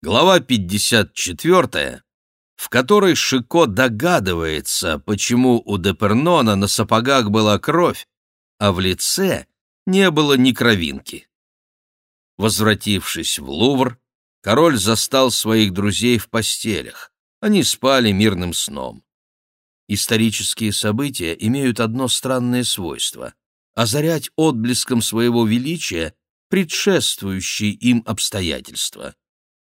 Глава 54, в которой Шико догадывается, почему у Депернона на сапогах была кровь, а в лице не было ни кровинки. Возвратившись в Лувр, король застал своих друзей в постелях. Они спали мирным сном. Исторические события имеют одно странное свойство — озарять отблеском своего величия предшествующие им обстоятельства.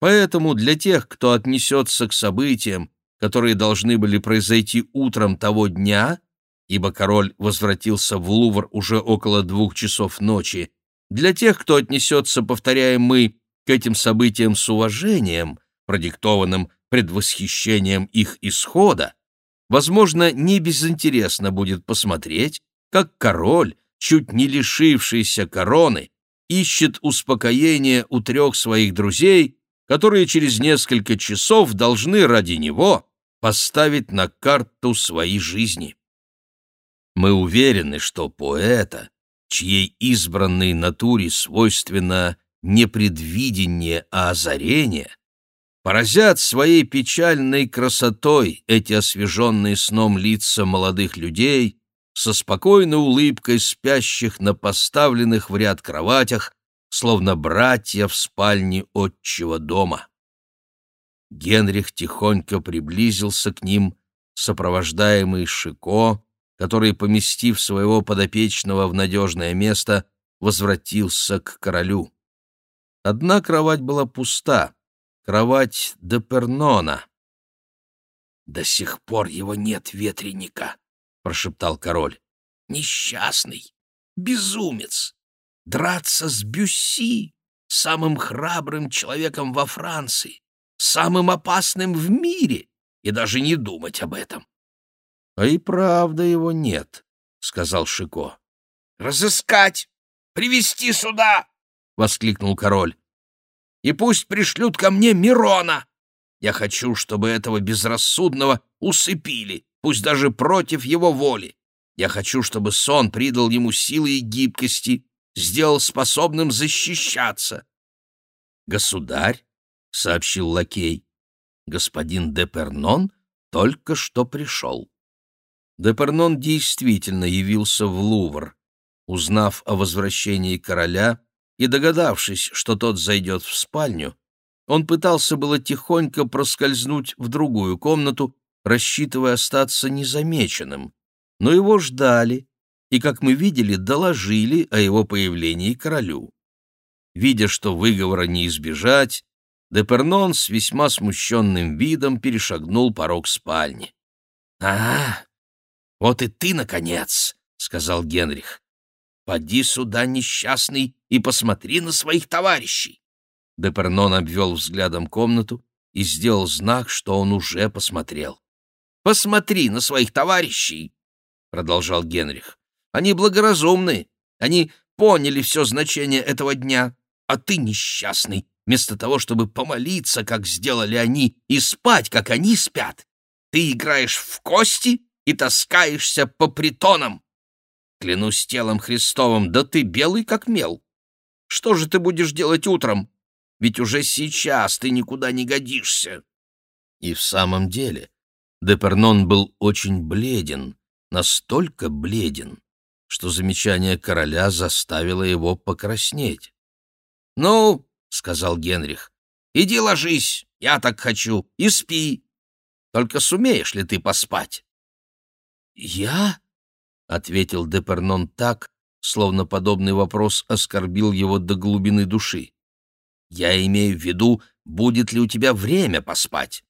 Поэтому для тех, кто отнесется к событиям, которые должны были произойти утром того дня, ибо король возвратился в Лувр уже около двух часов ночи, для тех, кто отнесется, повторяем мы, к этим событиям с уважением, продиктованным предвосхищением их исхода, возможно, не безинтересно будет посмотреть, как король, чуть не лишившийся короны, ищет успокоение у трех своих друзей, которые через несколько часов должны ради него поставить на карту свои жизни. Мы уверены, что поэта, чьей избранной натуре свойственно не предвидение, а озарение, поразят своей печальной красотой эти освеженные сном лица молодых людей, со спокойной улыбкой спящих на поставленных в ряд кроватях, словно братья в спальне отчего дома. Генрих тихонько приблизился к ним, сопровождаемый Шико, который, поместив своего подопечного в надежное место, возвратился к королю. Одна кровать была пуста, кровать Депернона. «До сих пор его нет, ветреника», — прошептал король. «Несчастный, безумец, драться с Бюсси, самым храбрым человеком во Франции, самым опасным в мире, и даже не думать об этом». «А и правда его нет», — сказал Шико. «Разыскать! Привести сюда!» — воскликнул король. «И пусть пришлют ко мне Мирона! Я хочу, чтобы этого безрассудного усыпили, пусть даже против его воли. Я хочу, чтобы сон придал ему силы и гибкости, сделал способным защищаться. «Государь», — сообщил лакей, — «господин Депернон только что пришел». Депернон действительно явился в Лувр. Узнав о возвращении короля и догадавшись, что тот зайдет в спальню, он пытался было тихонько проскользнуть в другую комнату, рассчитывая остаться незамеченным. Но его ждали и, как мы видели, доложили о его появлении королю. Видя, что выговора не избежать, Депернон с весьма смущенным видом перешагнул порог спальни. «А, вот и ты, наконец!» — сказал Генрих. «Поди сюда, несчастный, и посмотри на своих товарищей!» Депернон обвел взглядом комнату и сделал знак, что он уже посмотрел. Посмотри на своих товарищей, — продолжал Генрих. Они благоразумны, они поняли все значение этого дня, а ты несчастный, вместо того, чтобы помолиться, как сделали они, и спать, как они спят. Ты играешь в кости и таскаешься по притонам. Клянусь телом Христовым, да ты белый, как мел. Что же ты будешь делать утром? Ведь уже сейчас ты никуда не годишься. И в самом деле, Депернон был очень бледен, настолько бледен, что замечание короля заставило его покраснеть. «Ну, — сказал Генрих, — иди ложись, я так хочу, и спи. Только сумеешь ли ты поспать?» «Я?» — ответил Депернон так, словно подобный вопрос оскорбил его до глубины души. «Я имею в виду, будет ли у тебя время поспать.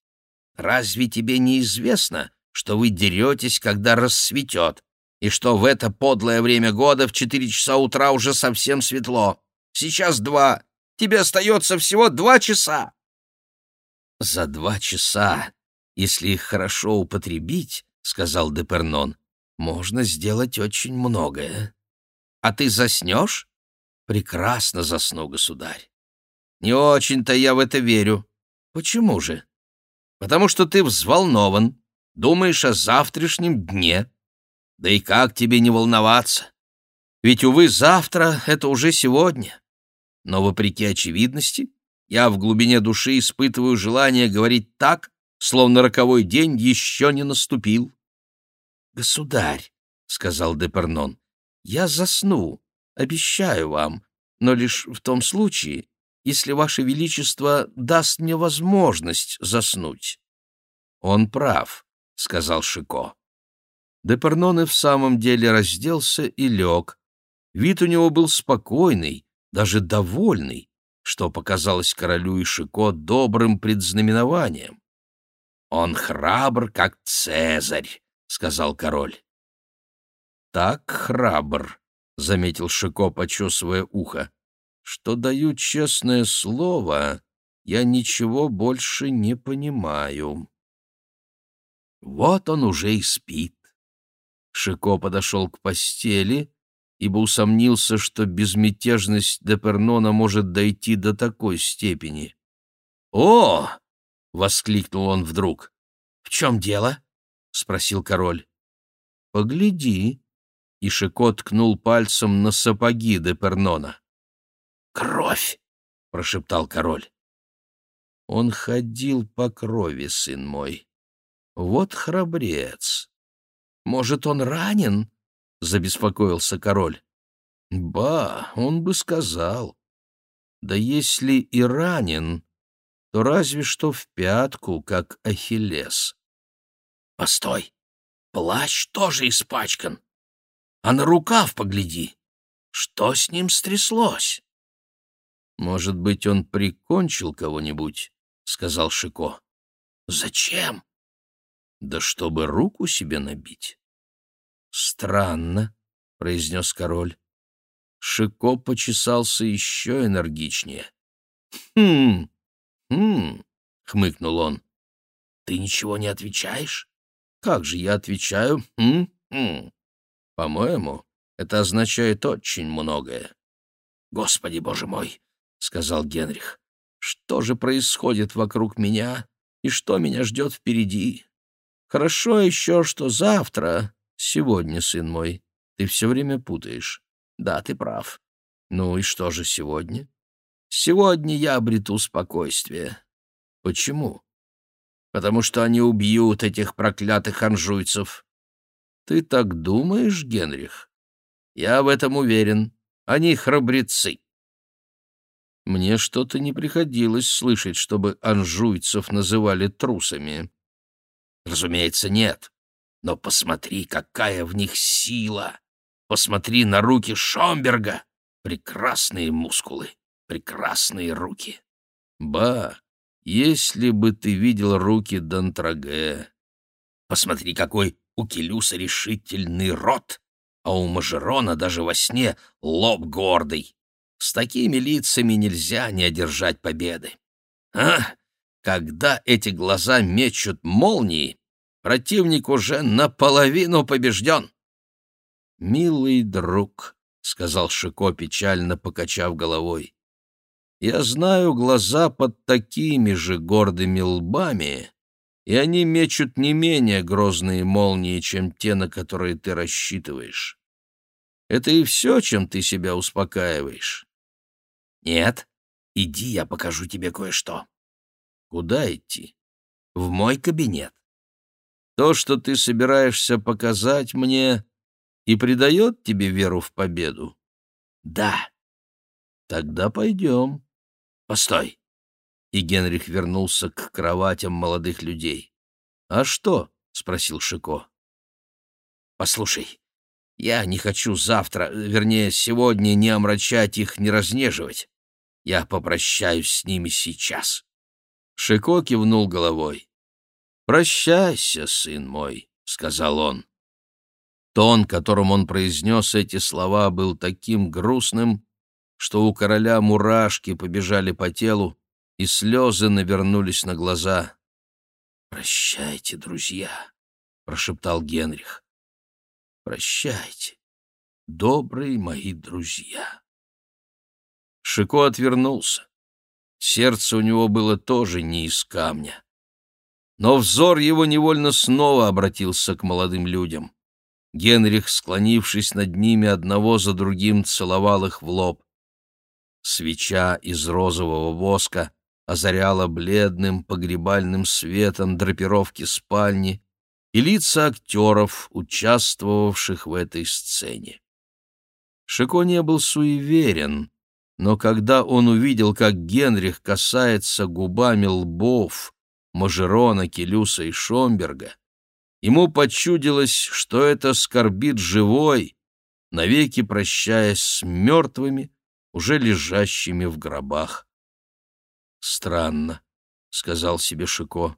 Разве тебе не известно, что вы деретесь, когда рассветет, и что в это подлое время года в четыре часа утра уже совсем светло? Сейчас два. Тебе остается всего два часа. За два часа, если их хорошо употребить, — сказал Депернон, — можно сделать очень многое. А ты заснешь? Прекрасно засну, государь. Не очень-то я в это верю. Почему же? потому что ты взволнован, думаешь о завтрашнем дне. Да и как тебе не волноваться? Ведь, увы, завтра — это уже сегодня. Но, вопреки очевидности, я в глубине души испытываю желание говорить так, словно роковой день еще не наступил. — Государь, — сказал Депернон, — я засну, обещаю вам, но лишь в том случае, если Ваше Величество даст мне возможность заснуть. — Он прав, — сказал Шико. Депернон и в самом деле разделся и лег. Вид у него был спокойный, даже довольный, что показалось королю и Шико добрым предзнаменованием. «Он храбр, как Цезарь», — сказал король. «Так храбр», — заметил Шико, почесывая ухо, — «что даю честное слово, я ничего больше не понимаю». Вот он уже и спит. Шико подошел к постели, ибо усомнился, что безмятежность Депернона может дойти до такой степени. «О!» — воскликнул он вдруг. «В чем дело?» — спросил король. «Погляди!» — и Шико ткнул пальцем на сапоги Депернона. «Кровь!» — прошептал король. «Он ходил по крови, сын мой. Вот храбрец!» Может, он ранен? — забеспокоился король. — Ба, он бы сказал. Да если и ранен, то разве что в пятку, как Ахиллес. — Постой, плащ тоже испачкан. А на рукав погляди. Что с ним стряслось? — Может быть, он прикончил кого-нибудь, — сказал Шико. — Зачем? Да чтобы руку себе набить. Странно, произнес король. Шико почесался еще энергичнее. Хм, хм, хмыкнул он. Ты ничего не отвечаешь? Как же я отвечаю? Хм, хм. По-моему, это означает очень многое. Господи, боже мой, сказал Генрих. Что же происходит вокруг меня и что меня ждет впереди? Хорошо еще, что завтра, сегодня, сын мой, ты все время путаешь. Да, ты прав. Ну и что же сегодня? Сегодня я обрету спокойствие. Почему? Потому что они убьют этих проклятых анжуйцев. Ты так думаешь, Генрих? Я в этом уверен. Они храбрецы. Мне что-то не приходилось слышать, чтобы анжуйцев называли трусами. Разумеется, нет. Но посмотри, какая в них сила! Посмотри на руки Шомберга! Прекрасные мускулы, прекрасные руки. Ба, если бы ты видел руки Дантраге! Посмотри, какой у Келюса решительный рот, а у Мажерона даже во сне лоб гордый. С такими лицами нельзя не одержать победы. А, когда эти глаза мечут молнии, противник уже наполовину побежден. «Милый друг», — сказал Шико, печально покачав головой, — «я знаю глаза под такими же гордыми лбами, и они мечут не менее грозные молнии, чем те, на которые ты рассчитываешь. Это и все, чем ты себя успокаиваешь». «Нет, иди, я покажу тебе кое-что». Куда идти? В мой кабинет. То, что ты собираешься показать мне, и придает тебе веру в победу? Да. Тогда пойдем. Постой. И Генрих вернулся к кроватям молодых людей. А что? спросил Шико. Послушай, я не хочу завтра, вернее, сегодня не омрачать их, не разнеживать. Я попрощаюсь с ними сейчас. Шико кивнул головой. «Прощайся, сын мой», — сказал он. Тон, которым он произнес эти слова, был таким грустным, что у короля мурашки побежали по телу, и слезы навернулись на глаза. «Прощайте, друзья», — прошептал Генрих. «Прощайте, добрые мои друзья». Шико отвернулся. Сердце у него было тоже не из камня. Но взор его невольно снова обратился к молодым людям. Генрих, склонившись над ними, одного за другим целовал их в лоб. Свеча из розового воска озаряла бледным погребальным светом драпировки спальни и лица актеров, участвовавших в этой сцене. Шико не был суеверен, но когда он увидел, как Генрих касается губами лбов Мажерона, Келюса и Шомберга, ему почудилось, что это скорбит живой, навеки прощаясь с мертвыми, уже лежащими в гробах. «Странно», — сказал себе Шико.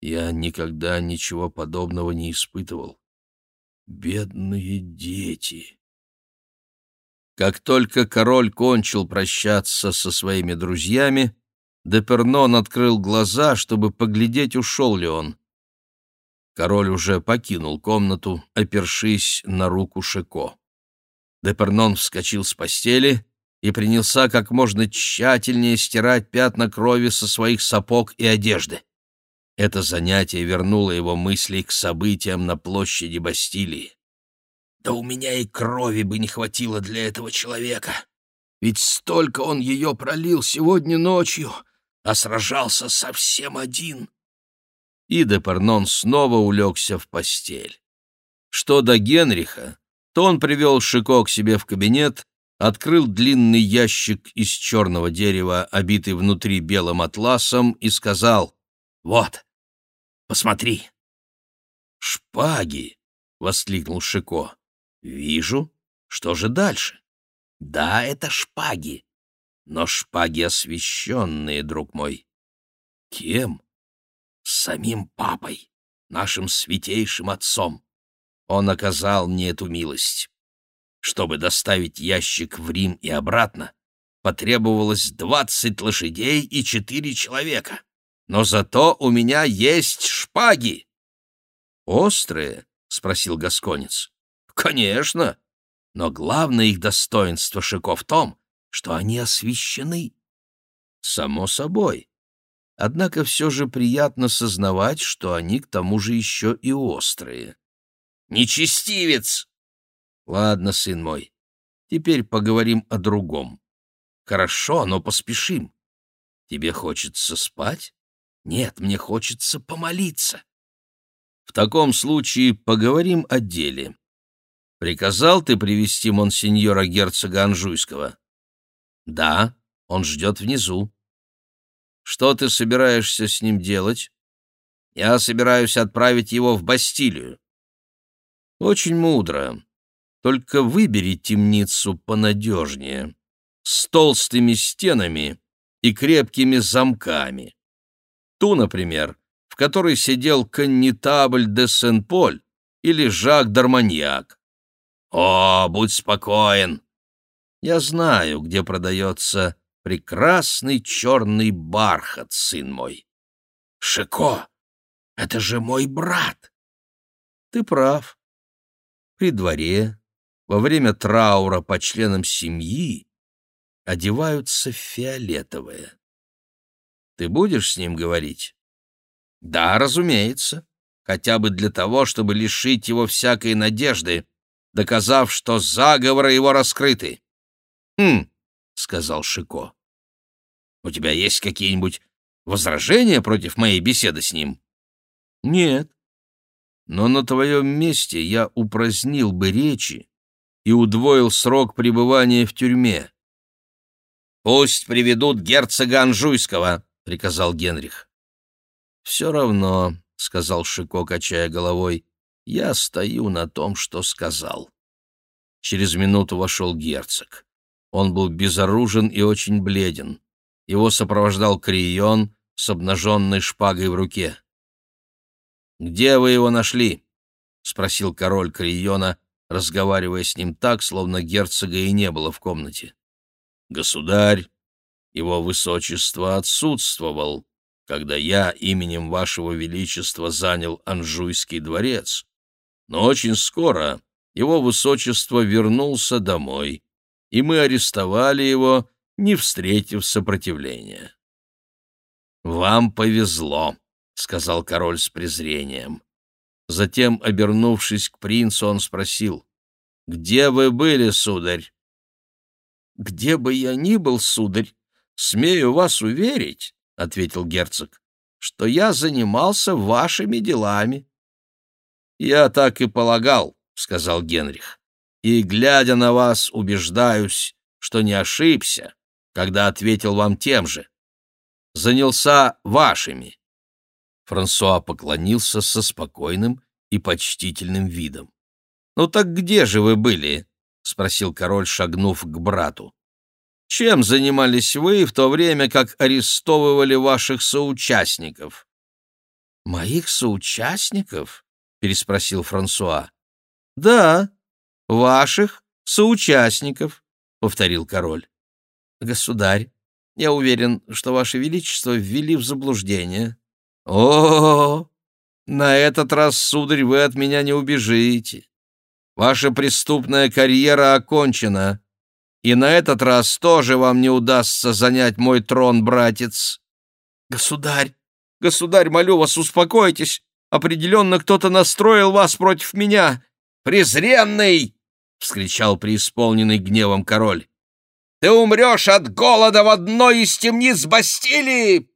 «Я никогда ничего подобного не испытывал. Бедные дети!» Как только король кончил прощаться со своими друзьями, Депернон открыл глаза, чтобы поглядеть, ушел ли он. Король уже покинул комнату, опершись на руку Шико. Депернон вскочил с постели и принялся как можно тщательнее стирать пятна крови со своих сапог и одежды. Это занятие вернуло его мысли к событиям на площади Бастилии. «Да у меня и крови бы не хватило для этого человека, ведь столько он ее пролил сегодня ночью, а сражался совсем один». И Депарнон снова улегся в постель. Что до Генриха, то он привел Шико к себе в кабинет открыл длинный ящик из черного дерева, обитый внутри белым атласом, и сказал «Вот, посмотри». «Шпаги!» — воскликнул Шико. «Вижу. Что же дальше?» «Да, это шпаги. Но шпаги освященные, друг мой». «Кем?» «Самим папой, нашим святейшим отцом. Он оказал мне эту милость. Чтобы доставить ящик в Рим и обратно, потребовалось двадцать лошадей и четыре человека. Но зато у меня есть шпаги. «Острые?» — спросил Гасконец. «Конечно. Но главное их достоинство Шико в том, что они освещены». «Само собой. Однако все же приятно сознавать, что они к тому же еще и острые». «Нечестивец!» Ладно, сын мой, теперь поговорим о другом. Хорошо, но поспешим. Тебе хочется спать? Нет, мне хочется помолиться. В таком случае поговорим о деле. Приказал ты привести монсеньора герцога Анжуйского? Да, он ждет внизу. Что ты собираешься с ним делать? Я собираюсь отправить его в Бастилию. Очень мудро. Только выбери темницу понадежнее, с толстыми стенами и крепкими замками. Ту, например, в которой сидел коннетабль де Сен-Поль или Жак Дарманьяк. О, будь спокоен! Я знаю, где продается прекрасный черный бархат, сын мой. Шико, это же мой брат. Ты прав. При дворе, во время траура по членам семьи одеваются фиолетовые. Ты будешь с ним говорить? Да, разумеется, хотя бы для того, чтобы лишить его всякой надежды, доказав, что заговоры его раскрыты. Хм, сказал Шико. У тебя есть какие-нибудь возражения против моей беседы с ним? Нет. Но на твоем месте я упразднил бы речи и удвоил срок пребывания в тюрьме. «Пусть приведут герцога Анжуйского», — приказал Генрих. «Все равно», — сказал Шико, качая головой, — «я стою на том, что сказал». Через минуту вошел герцог. Он был безоружен и очень бледен. Его сопровождал Крион с обнаженной шпагой в руке. «Где вы его нашли?» — спросил король Криона, разговаривая с ним так, словно герцога и не было в комнате. «Государь, его высочество отсутствовал, когда я именем вашего величества занял Анжуйский дворец, но очень скоро его высочество вернулся домой, и мы арестовали его, не встретив сопротивления». «Вам повезло», — сказал король с презрением. Затем, обернувшись к принцу, он спросил, «Где вы были, сударь?» «Где бы я ни был, сударь, смею вас уверить», — ответил герцог, — «что я занимался вашими делами». «Я так и полагал», — сказал Генрих, — «и, глядя на вас, убеждаюсь, что не ошибся, когда ответил вам тем же. Занялся вашими». Франсуа поклонился со спокойным и почтительным видом. «Ну так где же вы были?» — спросил король, шагнув к брату. «Чем занимались вы в то время, как арестовывали ваших соучастников?» «Моих соучастников?» — переспросил Франсуа. «Да, ваших соучастников», — повторил король. «Государь, я уверен, что ваше величество ввели в заблуждение». «О, -о, -о на этот раз, сударь, вы от меня не убежите. Ваша преступная карьера окончена, и на этот раз тоже вам не удастся занять мой трон, братец. Государь, государь, молю вас, успокойтесь. Определенно кто-то настроил вас против меня. Презренный! — вскричал преисполненный гневом король. «Ты умрешь от голода в одной из темниц Бастилии!»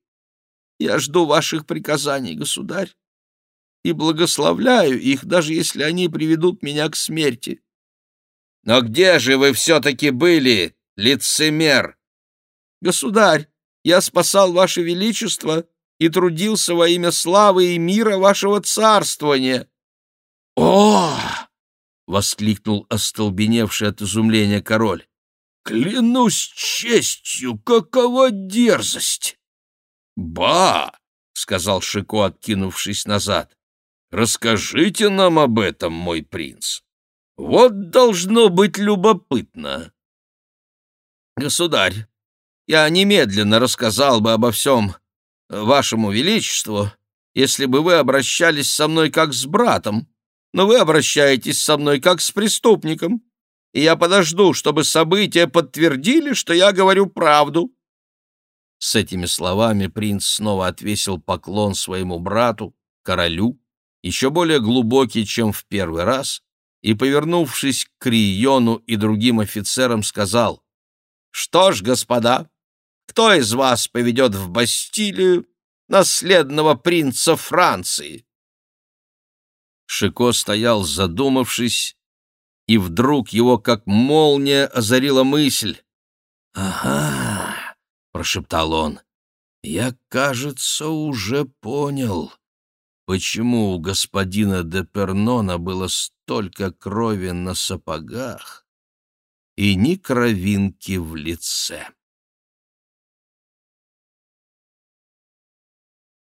«Я жду ваших приказаний, государь и благословляю их, даже если они приведут меня к смерти. Но где же вы все-таки были, лицемер? Государь, я спасал ваше величество и трудился во имя славы и мира вашего царствования. О! воскликнул остолбеневший от изумления король. Клянусь честью, какова дерзость! Ба! сказал Шико, откинувшись назад. Расскажите нам об этом, мой принц. Вот должно быть любопытно. Государь, я немедленно рассказал бы обо всем вашему величеству, если бы вы обращались со мной как с братом, но вы обращаетесь со мной как с преступником, и я подожду, чтобы события подтвердили, что я говорю правду». С этими словами принц снова отвесил поклон своему брату, королю, еще более глубокий, чем в первый раз, и, повернувшись к Криону и другим офицерам, сказал, «Что ж, господа, кто из вас поведет в Бастилию наследного принца Франции?» Шико стоял, задумавшись, и вдруг его, как молния, озарила мысль. «Ага», — прошептал он, — «я, кажется, уже понял» почему у господина де Пернона было столько крови на сапогах и ни кровинки в лице.